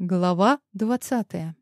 Глава двадцатая.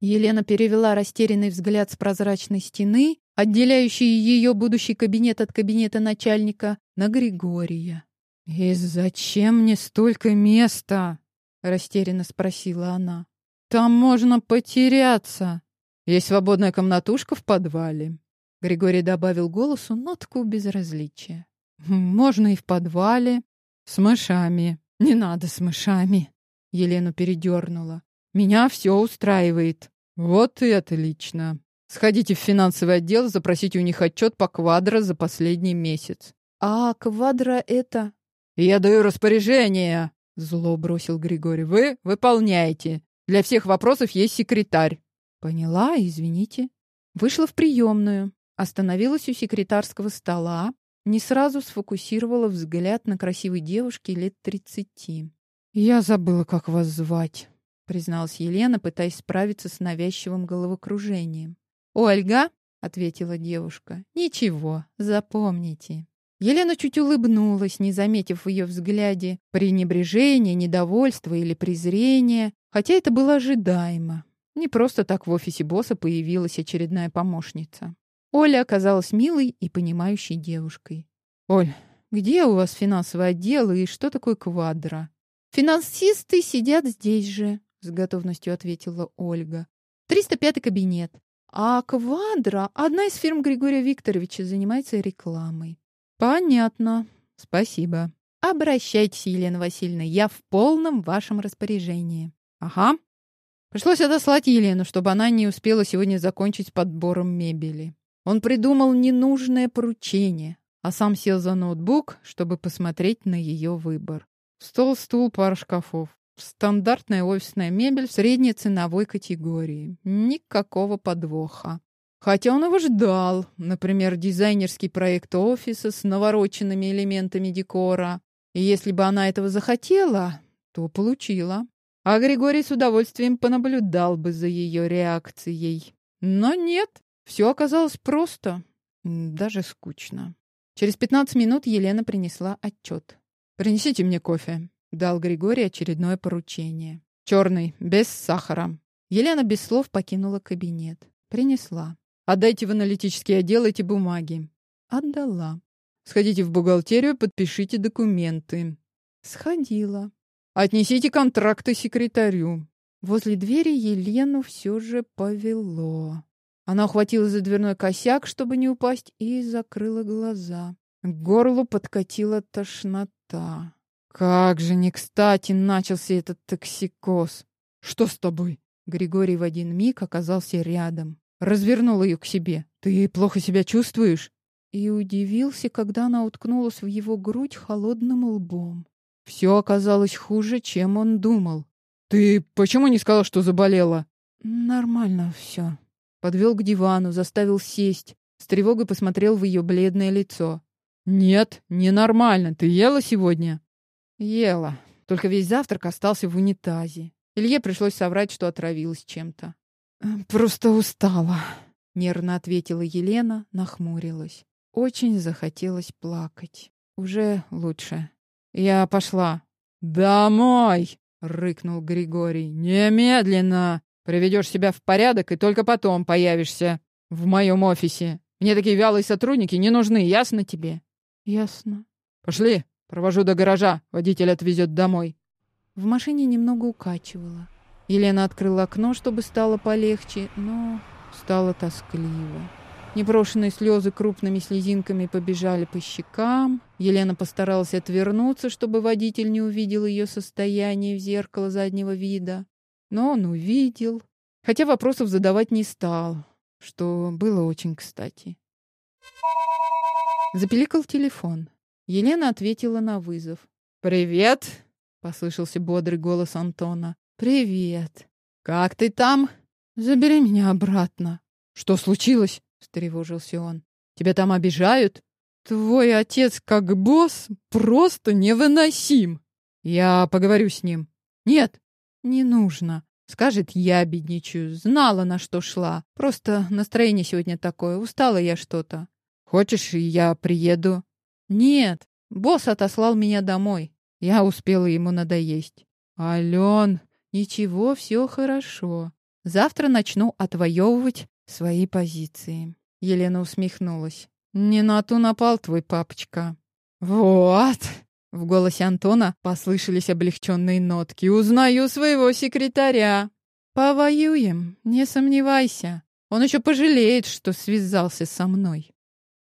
Елена перевела растерянный взгляд с прозрачной стены, отделяющей ее будущий кабинет от кабинета начальника, на Григория. «И зачем мне столько места?» — растерянно спросила она. «Там можно потеряться. Есть свободная комнатушка в подвале». Григорий добавил голосу нотку безразличия. «Можно и в подвале. С мышами. Не надо с мышами». Елену передернула. «Меня все устраивает». «Вот и отлично. Сходите в финансовый отдел, запросите у них отчет по квадро за последний месяц». «А квадро это...» «Я даю распоряжение», — зло бросил Григорий. «Вы выполняете. Для всех вопросов есть секретарь». «Поняла, извините». Вышла в приемную, остановилась у секретарского стола, не сразу сфокусировала взгляд на красивой девушке лет тридцати. «Я забыла, как вас звать», — призналась Елена, пытаясь справиться с навязчивым головокружением. «Ольга», — ответила девушка, — «ничего, запомните». Елена чуть улыбнулась, не заметив в ее взгляде пренебрежения, недовольства или презрения, хотя это было ожидаемо. Не просто так в офисе босса появилась очередная помощница. Оля оказалась милой и понимающей девушкой. «Оль, где у вас финансовый отдел и что такое квадро?» «Финансисты сидят здесь же», — с готовностью ответила Ольга. «305 кабинет. А «Квадро» — одна из фирм Григория Викторовича, занимается рекламой». «Понятно. Спасибо». «Обращайтесь, Елена Васильевна, я в полном вашем распоряжении». «Ага». Пришлось отослать Елену, чтобы она не успела сегодня закончить с подбором мебели. Он придумал ненужное поручение, а сам сел за ноутбук, чтобы посмотреть на ее выбор. Стол, стул, пара шкафов. Стандартная офисная мебель средней ценовой категории. Никакого подвоха. Хотя он его ждал. Например, дизайнерский проект офиса с навороченными элементами декора. И если бы она этого захотела, то получила. А Григорий с удовольствием понаблюдал бы за ее реакцией. Но нет, все оказалось просто, даже скучно. Через 15 минут Елена принесла отчет. «Принесите мне кофе», — дал Григорий очередное поручение. «Черный, без сахара». Елена без слов покинула кабинет. Принесла. «Отдайте в аналитический отдел эти бумаги». Отдала. «Сходите в бухгалтерию, подпишите документы». Сходила. «Отнесите контракты секретарю». Возле двери Елену все же повело. Она ухватила за дверной косяк, чтобы не упасть, и закрыла глаза. К горлу подкатила тошнота. Как же не кстати начался этот токсикоз. Что с тобой? Григорий в один миг оказался рядом. Развернул ее к себе. Ты плохо себя чувствуешь? И удивился, когда она уткнулась в его грудь холодным лбом. Все оказалось хуже, чем он думал. Ты почему не сказала, что заболела? Нормально все. Подвел к дивану, заставил сесть. С тревогой посмотрел в ее бледное лицо. «Нет, ненормально. Ты ела сегодня?» «Ела. Только весь завтрак остался в унитазе. Илье пришлось соврать, что отравилась чем-то». «Э, «Просто устала», — нервно ответила Елена, нахмурилась. Очень захотелось плакать. Уже лучше. Я пошла. «Домой!» — рыкнул Григорий. «Немедленно! Приведешь себя в порядок и только потом появишься в моем офисе. Мне такие вялые сотрудники не нужны, ясно тебе?» Ясно. Пошли, провожу до гаража. Водитель отвезет домой. В машине немного укачивало. Елена открыла окно, чтобы стало полегче, но стало тоскливо. Непрошенные слезы крупными слезинками побежали по щекам. Елена постаралась отвернуться, чтобы водитель не увидел ее состояние в зеркало заднего вида. Но он увидел, хотя вопросов задавать не стал, что было очень кстати. Запеликал телефон. Елена ответила на вызов. «Привет!» — послышался бодрый голос Антона. «Привет! Как ты там?» «Забери меня обратно». «Что случилось?» — встревожился он. «Тебя там обижают?» «Твой отец как босс просто невыносим!» «Я поговорю с ним». «Нет, не нужно. Скажет, я бедничаю. Знала, на что шла. Просто настроение сегодня такое. Устала я что-то. Хочешь, я приеду? Нет, босс отослал меня домой. Я успела ему надоесть. Ален, Ничего, все хорошо. Завтра начну отвоевывать свои позиции. Елена усмехнулась. Не на ту напал твой папочка. Вот. В голосе Антона послышались облегченные нотки. Узнаю своего секретаря. Повоюем, не сомневайся. Он еще пожалеет, что связался со мной.